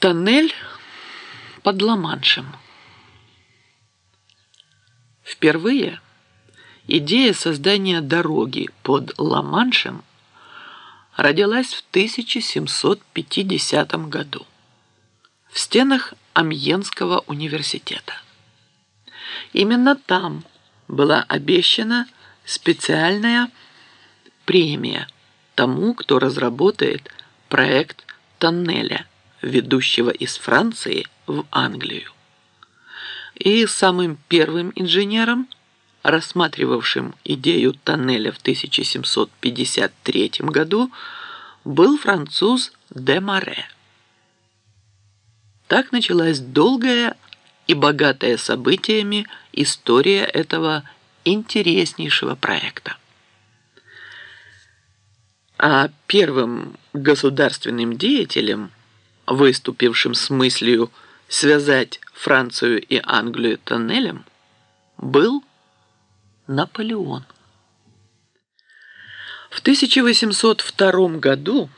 Тоннель под Ла-Маншем. Впервые идея создания дороги под Ла-Маншем родилась в 1750 году в стенах Амьенского университета. Именно там была обещана специальная премия тому, кто разработает проект тоннеля – ведущего из Франции в Англию. И самым первым инженером, рассматривавшим идею тоннеля в 1753 году, был француз де Море. Так началась долгая и богатая событиями история этого интереснейшего проекта. А первым государственным деятелем – выступившим с мыслью связать Францию и Англию тоннелем, был Наполеон. В 1802 году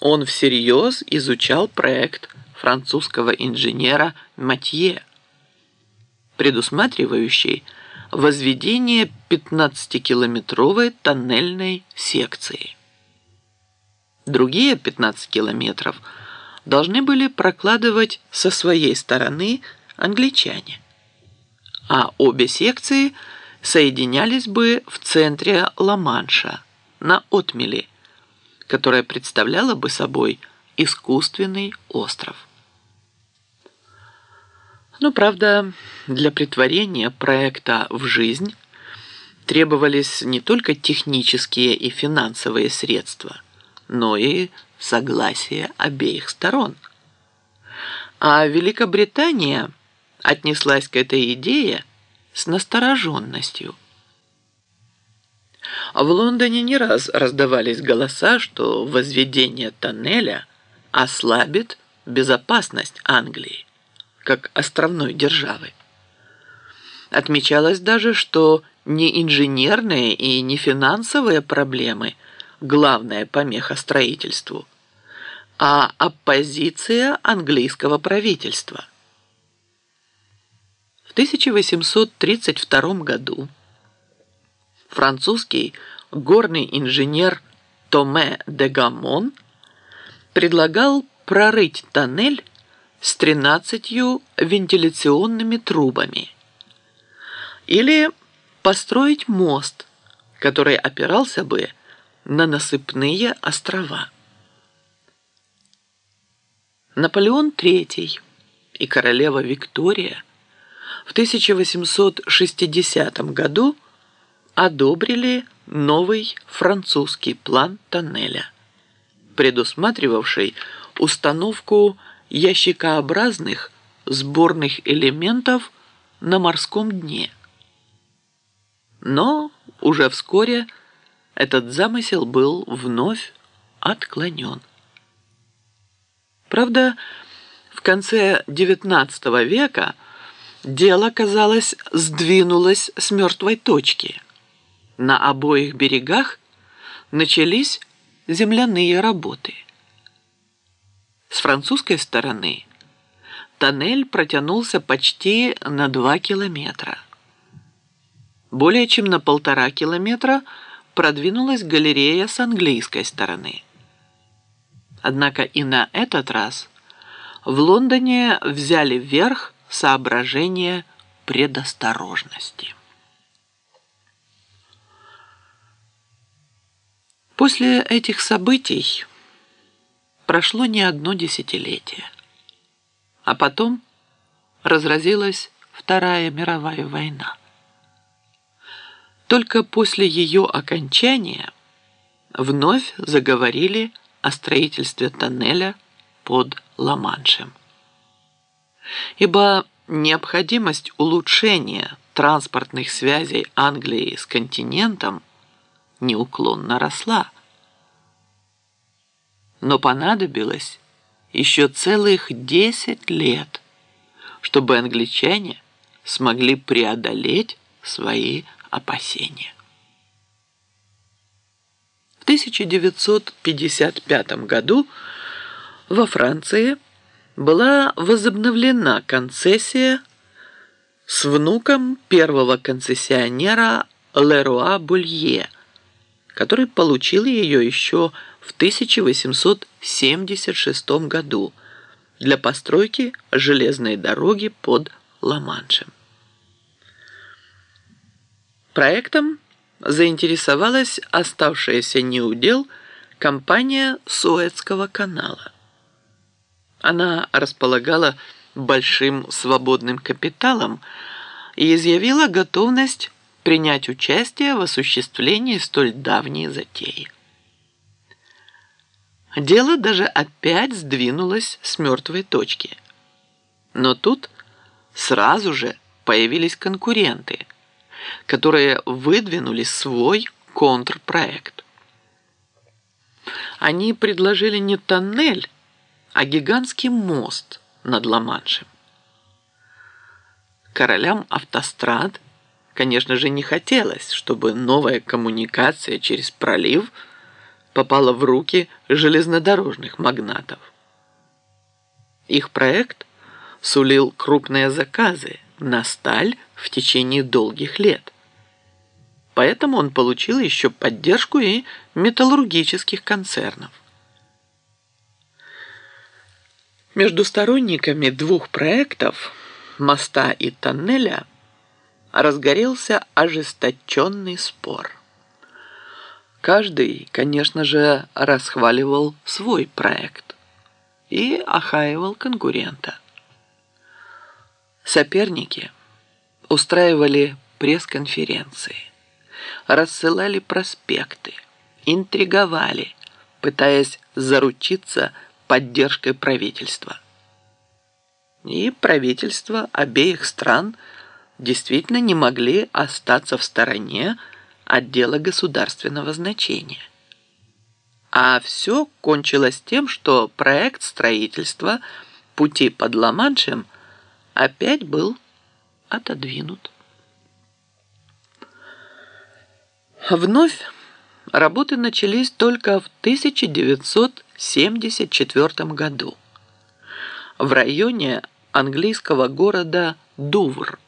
он всерьез изучал проект французского инженера Матье, предусматривающий возведение 15-километровой тоннельной секции. Другие 15 километров – должны были прокладывать со своей стороны англичане, а обе секции соединялись бы в центре Ла-Манша на отмели, которая представляла бы собой искусственный остров. Но, правда, для притворения проекта в жизнь требовались не только технические и финансовые средства, но и согласие обеих сторон. А Великобритания отнеслась к этой идее с настороженностью. В Лондоне не раз раздавались голоса, что возведение тоннеля ослабит безопасность Англии, как островной державы. Отмечалось даже, что не инженерные и не финансовые проблемы – главная помеха строительству – а оппозиция английского правительства. В 1832 году французский горный инженер Томе де Гамон предлагал прорыть тоннель с 13 вентиляционными трубами или построить мост, который опирался бы на насыпные острова. Наполеон III и королева Виктория в 1860 году одобрили новый французский план тоннеля, предусматривавший установку ящикообразных сборных элементов на морском дне. Но уже вскоре этот замысел был вновь отклонен. Правда, в конце XIX века дело, казалось, сдвинулось с мертвой точки. На обоих берегах начались земляные работы. С французской стороны тоннель протянулся почти на два километра. Более чем на полтора километра продвинулась галерея с английской стороны – Однако и на этот раз в Лондоне взяли вверх соображения предосторожности. После этих событий прошло не одно десятилетие, а потом разразилась Вторая мировая война. Только после ее окончания вновь заговорили о строительстве тоннеля под Ла-Маншем. Ибо необходимость улучшения транспортных связей Англии с континентом неуклонно росла. Но понадобилось еще целых 10 лет, чтобы англичане смогли преодолеть свои опасения. В 1955 году во Франции была возобновлена концессия с внуком первого концессионера Леруа Булье, который получил ее еще в 1876 году для постройки железной дороги под Ла-Маншем. Проектом заинтересовалась оставшаяся неудел компания Суэцкого канала. Она располагала большим свободным капиталом и изъявила готовность принять участие в осуществлении столь давней затеи. Дело даже опять сдвинулось с мертвой точки. Но тут сразу же появились конкуренты, которые выдвинули свой контрпроект. Они предложили не тоннель, а гигантский мост над Ла-Маншем. Королям автострад, конечно же, не хотелось, чтобы новая коммуникация через пролив попала в руки железнодорожных магнатов. Их проект сулил крупные заказы на сталь в течение долгих лет. Поэтому он получил еще поддержку и металлургических концернов. Между сторонниками двух проектов моста и тоннеля разгорелся ожесточенный спор. Каждый, конечно же, расхваливал свой проект и охаивал конкурента. Соперники устраивали пресс-конференции, рассылали проспекты, интриговали, пытаясь заручиться поддержкой правительства. И правительства обеих стран действительно не могли остаться в стороне от дела государственного значения. А все кончилось тем, что проект строительства пути под Ла-Маншем опять был отодвинут. Вновь работы начались только в 1974 году в районе английского города Дувр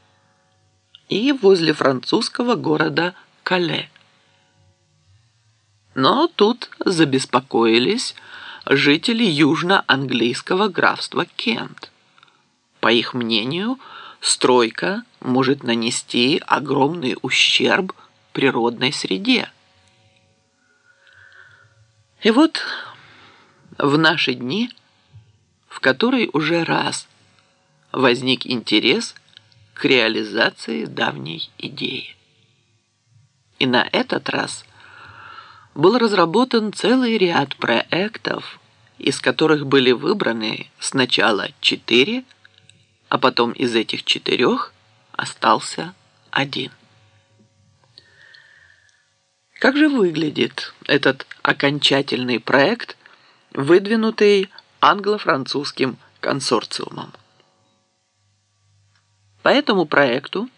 и возле французского города Кале. Но тут забеспокоились жители южно-английского графства Кент. По их мнению, стройка может нанести огромный ущерб природной среде. И вот в наши дни, в который уже раз возник интерес к реализации давней идеи. И на этот раз был разработан целый ряд проектов, из которых были выбраны сначала четыре, а потом из этих четырех остался один. Как же выглядит этот окончательный проект, выдвинутый англо-французским консорциумом? По этому проекту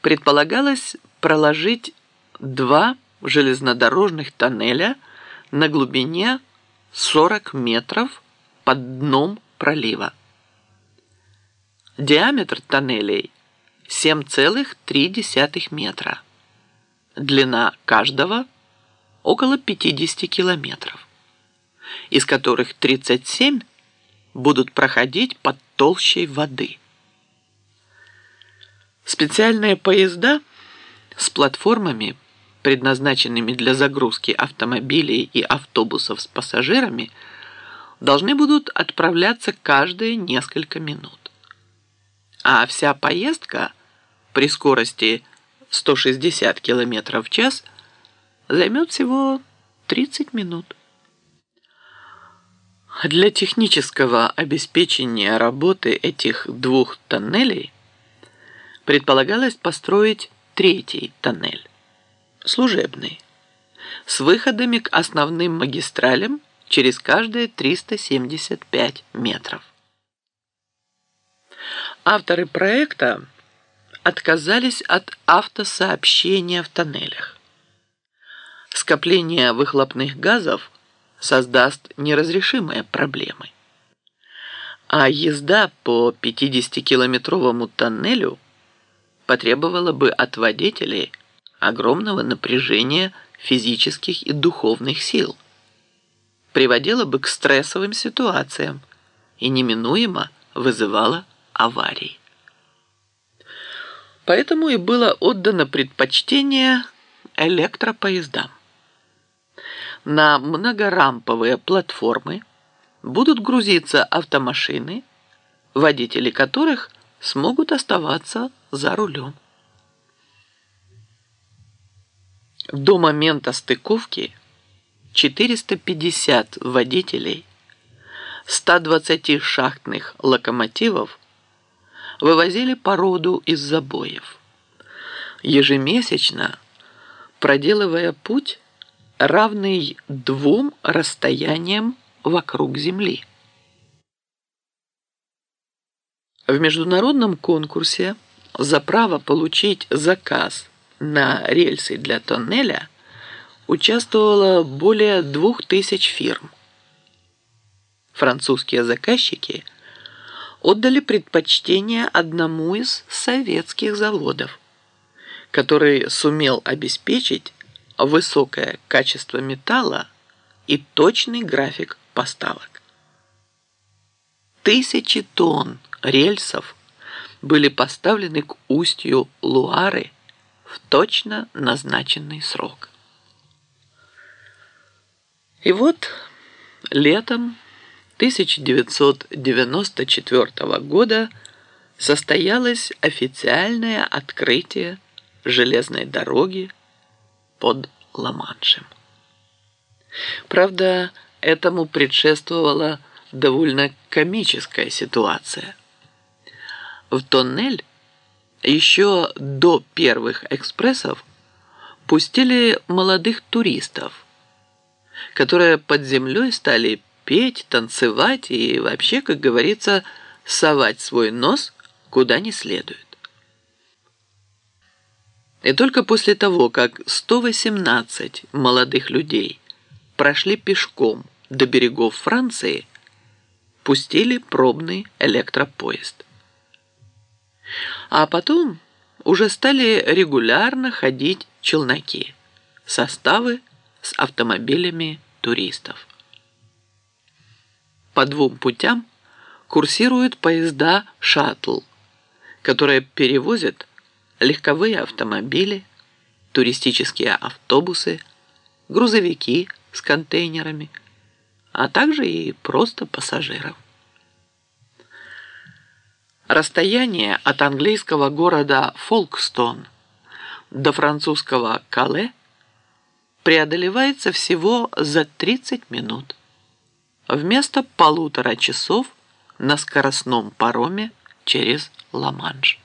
предполагалось проложить два железнодорожных тоннеля на глубине 40 метров под дном пролива. Диаметр тоннелей 7,3 метра длина каждого около 50 километров, из которых 37 будут проходить под толщей воды. Специальные поезда с платформами, предназначенными для загрузки автомобилей и автобусов с пассажирами, должны будут отправляться каждые несколько минут. А вся поездка при скорости 160 км в час займет всего 30 минут. Для технического обеспечения работы этих двух тоннелей предполагалось построить третий тоннель, служебный, с выходами к основным магистралям через каждые 375 метров. Авторы проекта отказались от автосообщения в тоннелях. Скопление выхлопных газов создаст неразрешимые проблемы. А езда по 50-километровому тоннелю потребовала бы от водителей огромного напряжения физических и духовных сил, приводила бы к стрессовым ситуациям и неминуемо вызывала аварий. Поэтому и было отдано предпочтение электропоездам. На многорамповые платформы будут грузиться автомашины, водители которых смогут оставаться за рулем. До момента стыковки 450 водителей 120 шахтных локомотивов вывозили породу из забоев. Ежемесячно проделывая путь, равный двум расстояниям вокруг Земли. В международном конкурсе за право получить заказ на рельсы для тоннеля участвовало более двух тысяч фирм. Французские заказчики – отдали предпочтение одному из советских заводов, который сумел обеспечить высокое качество металла и точный график поставок. Тысячи тонн рельсов были поставлены к устью Луары в точно назначенный срок. И вот летом 1994 года состоялось официальное открытие железной дороги под Ла-Маншем. Правда, этому предшествовала довольно комическая ситуация. В тоннель еще до первых экспрессов пустили молодых туристов, которые под землей стали петь, танцевать и вообще, как говорится, совать свой нос куда не следует. И только после того, как 118 молодых людей прошли пешком до берегов Франции, пустили пробный электропоезд. А потом уже стали регулярно ходить челноки, составы с автомобилями туристов. По двум путям курсируют поезда «Шаттл», которые перевозят легковые автомобили, туристические автобусы, грузовики с контейнерами, а также и просто пассажиров. Расстояние от английского города Фолкстон до французского Кале преодолевается всего за 30 минут вместо полутора часов на скоростном пароме через Ла-Манш.